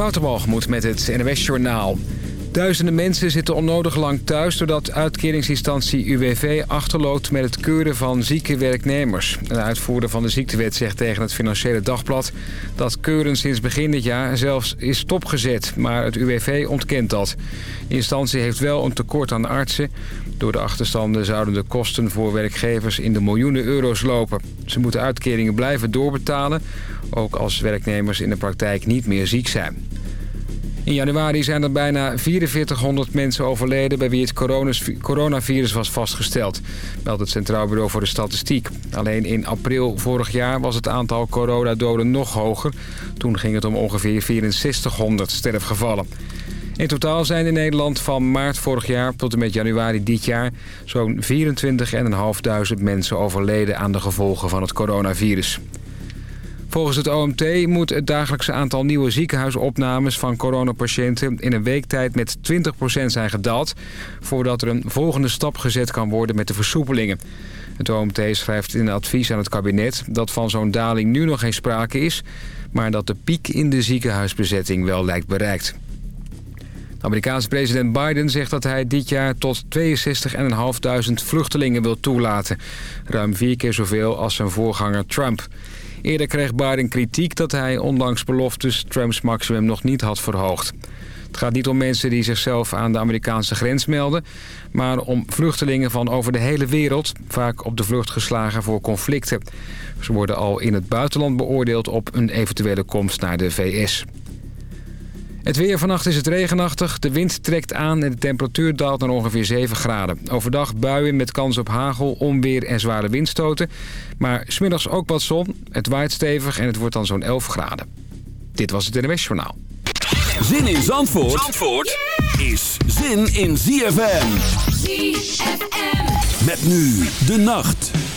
Waterbalgemoed met het NWS Journaal. Duizenden mensen zitten onnodig lang thuis... doordat uitkeringsinstantie UWV achterloopt met het keuren van zieke werknemers. Een uitvoerder van de ziektewet zegt tegen het Financiële Dagblad... dat keuren sinds begin dit jaar zelfs is stopgezet. Maar het UWV ontkent dat. De instantie heeft wel een tekort aan artsen. Door de achterstanden zouden de kosten voor werkgevers in de miljoenen euro's lopen. Ze moeten uitkeringen blijven doorbetalen... ook als werknemers in de praktijk niet meer ziek zijn. In januari zijn er bijna 4400 mensen overleden... bij wie het coronavirus was vastgesteld, meldt het Centraal Bureau voor de Statistiek. Alleen in april vorig jaar was het aantal coronadoden nog hoger. Toen ging het om ongeveer 6400 sterfgevallen. In totaal zijn in Nederland van maart vorig jaar tot en met januari dit jaar... zo'n 24.500 mensen overleden aan de gevolgen van het coronavirus. Volgens het OMT moet het dagelijkse aantal nieuwe ziekenhuisopnames van coronapatiënten in een week tijd met 20% zijn gedaald... voordat er een volgende stap gezet kan worden met de versoepelingen. Het OMT schrijft in een advies aan het kabinet dat van zo'n daling nu nog geen sprake is... maar dat de piek in de ziekenhuisbezetting wel lijkt bereikt. Amerikaanse president Biden zegt dat hij dit jaar tot 62.500 vluchtelingen wil toelaten. Ruim vier keer zoveel als zijn voorganger Trump. Eerder kreeg Biden kritiek dat hij ondanks beloftes Trumps maximum nog niet had verhoogd. Het gaat niet om mensen die zichzelf aan de Amerikaanse grens melden... maar om vluchtelingen van over de hele wereld... vaak op de vlucht geslagen voor conflicten. Ze worden al in het buitenland beoordeeld op een eventuele komst naar de VS. Het weer vannacht is het regenachtig, de wind trekt aan en de temperatuur daalt naar ongeveer 7 graden. Overdag buien met kans op hagel, onweer en zware windstoten. Maar smiddags ook wat zon, het waait stevig en het wordt dan zo'n 11 graden. Dit was het NWS Journaal. Zin in Zandvoort, Zandvoort is zin in ZFM. ZFM. Met nu de nacht.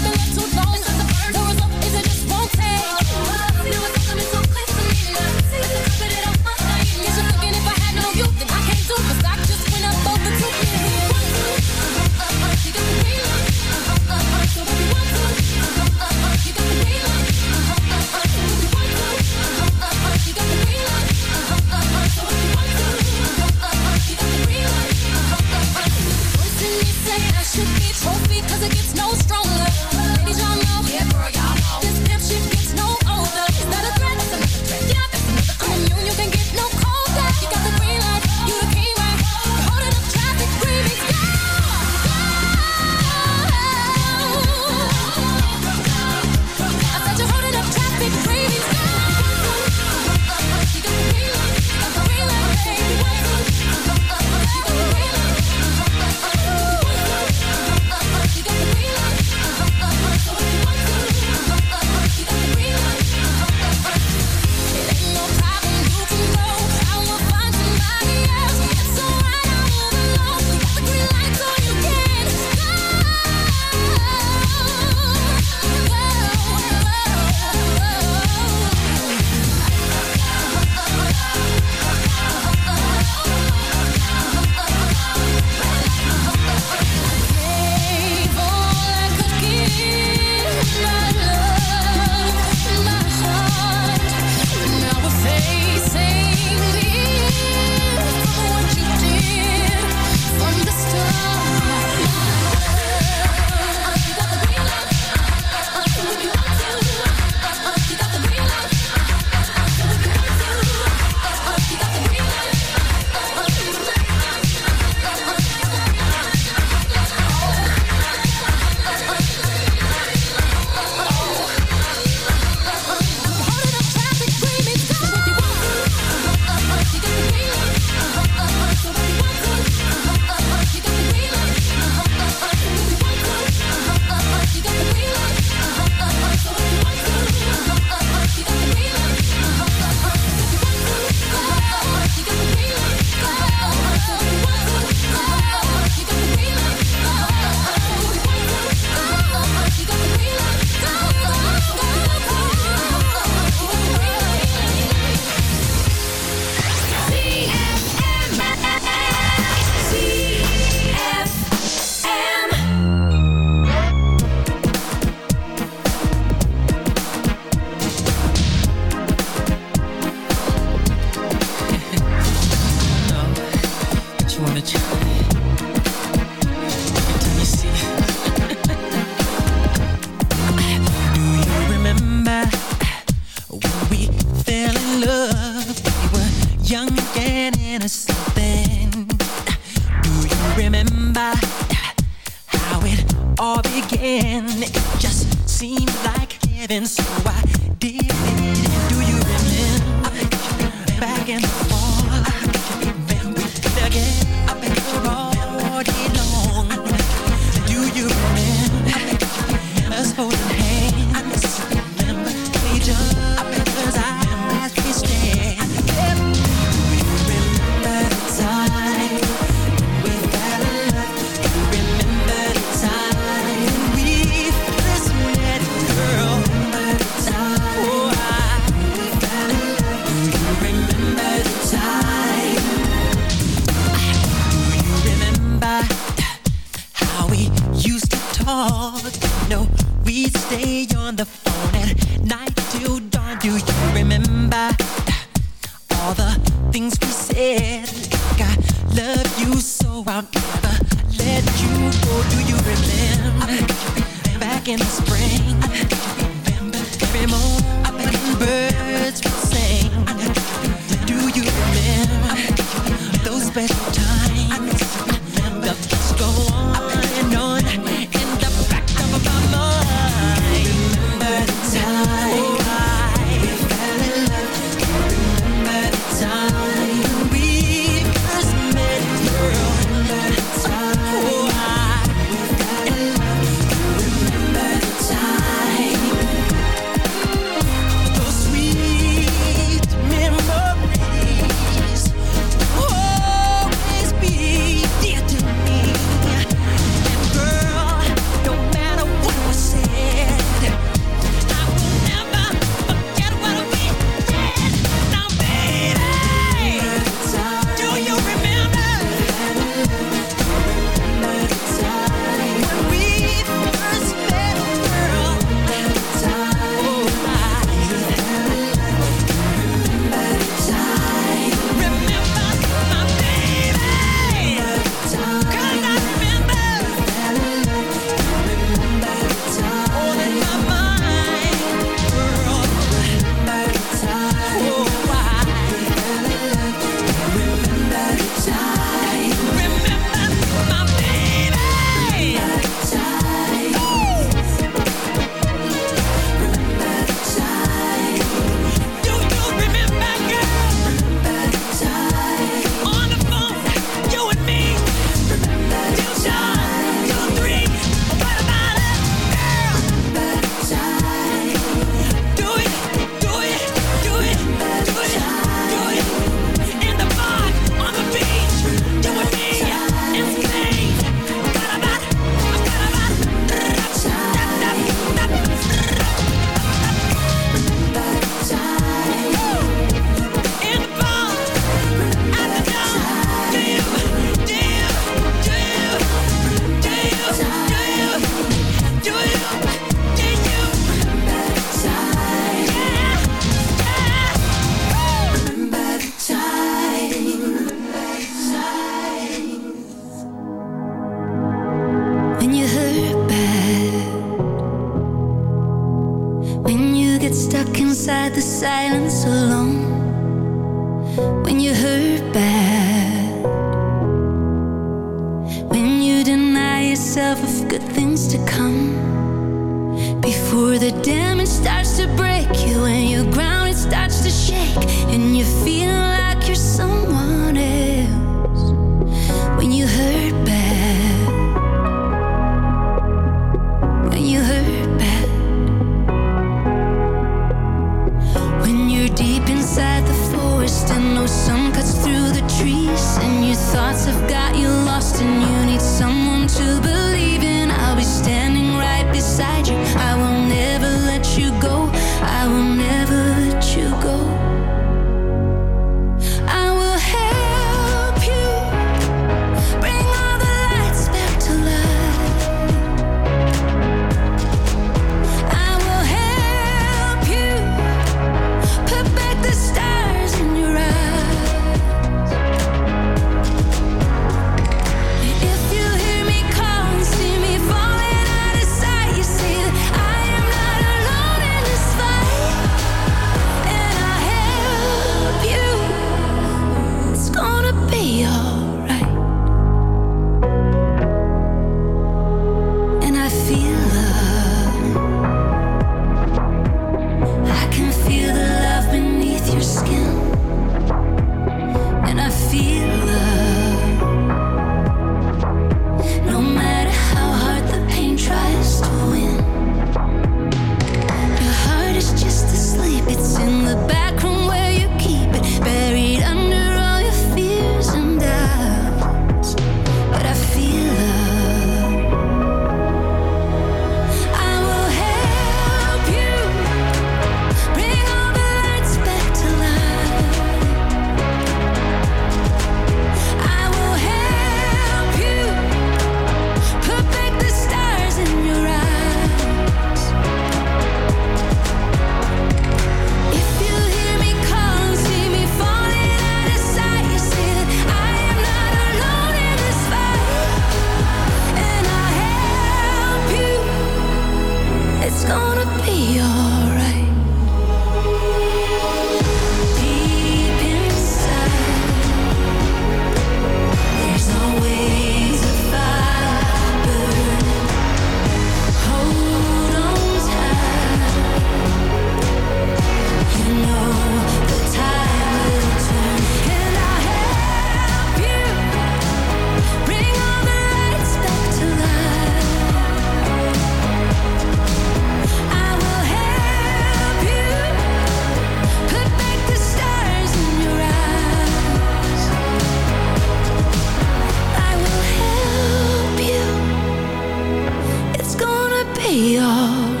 be all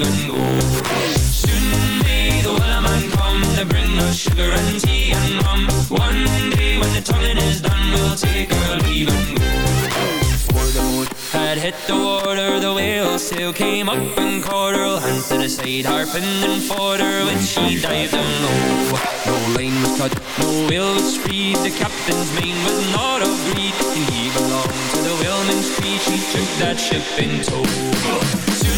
Our leave go. Soon may the wellerman come to bring us sugar and tea and rum. One day when the tonguing is done, we'll take our leave and go. Before the boat had hit the water, the whale sail came up and caught her. Hand to the side, harping and fought her when she dived down low. No line was cut, no whale was freed. The captain's mane was not of greed, and he belonged to the whaleman's creed. She took that ship in tow. Soon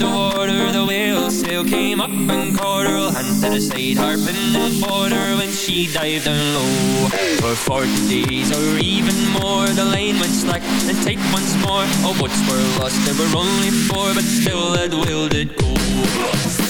The water, the whale sail came up and caught her. Hand to the side, harping and her when she dived down low. For forty days or even more, the line went slack and tight once more. Oh, All boats were lost, there were only four, but still that whale did go.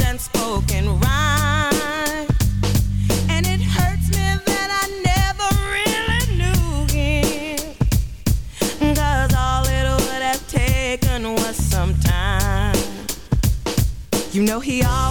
know he always